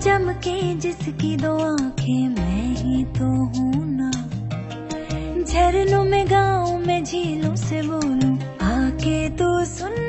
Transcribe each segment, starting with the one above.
चमके जिसकी दो आँखें मैं ही तो हूँ ना। झरनों में, गाँव में, झीलों से बोलूँ, आके तो सुनना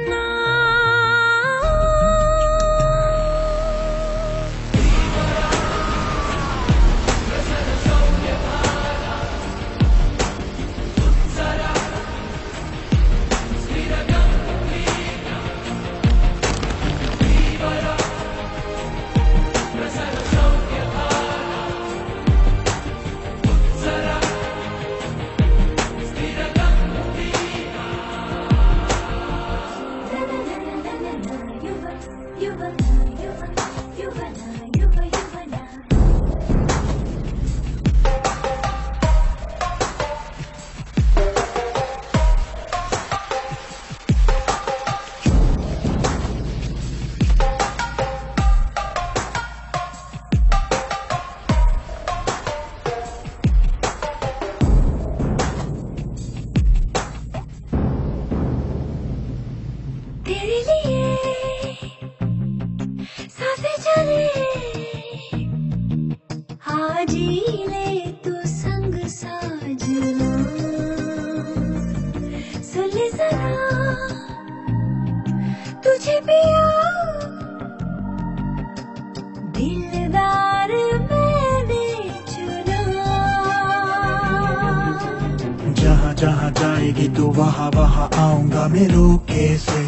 जहाँ जाएगी तो वहाँ वहाँ आऊँगा मैं रोके से।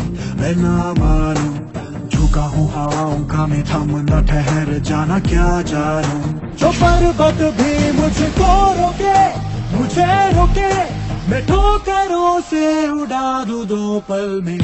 मैं ना मानू। झुका हूँ हवाओं का मैं थम न ठहर जाना, क्या जानू? जो पर्वत भी मुझको रोके, मुझे रोके, मैं ठोकरों से उड़ा दू दो पल में।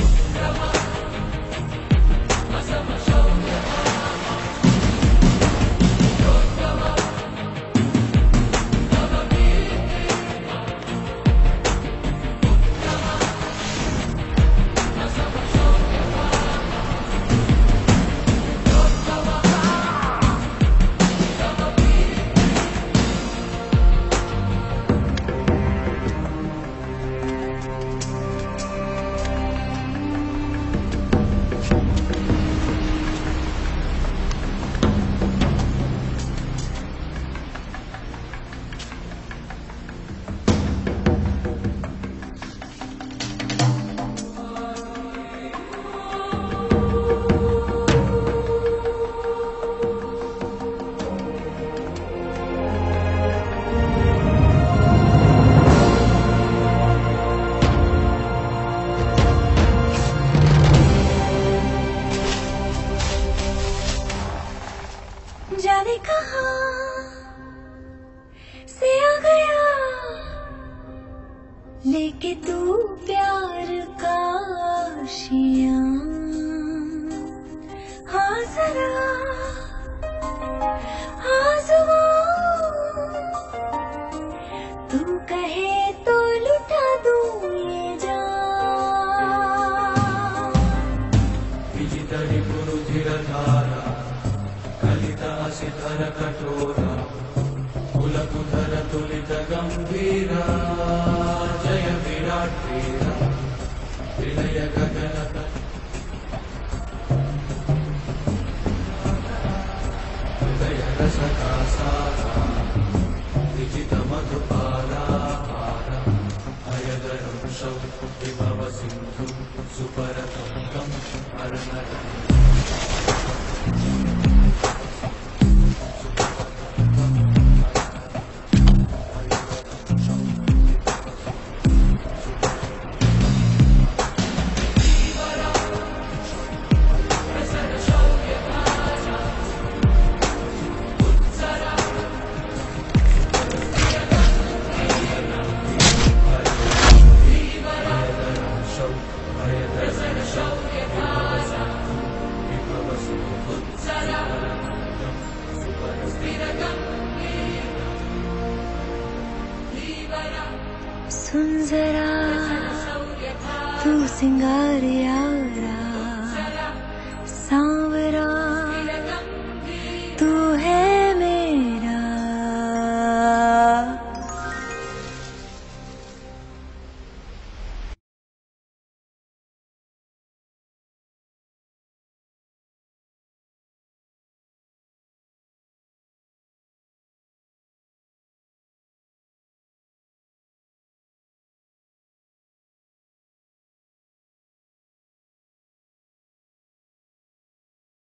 लेके तू प्यार का आशिया। हाँ जरा हाँ तू कहे तो लुटा दूँ ये कुलकुधर सुपरतुङ्गम् अर्णरम् सुन जरा तू सिंगारिया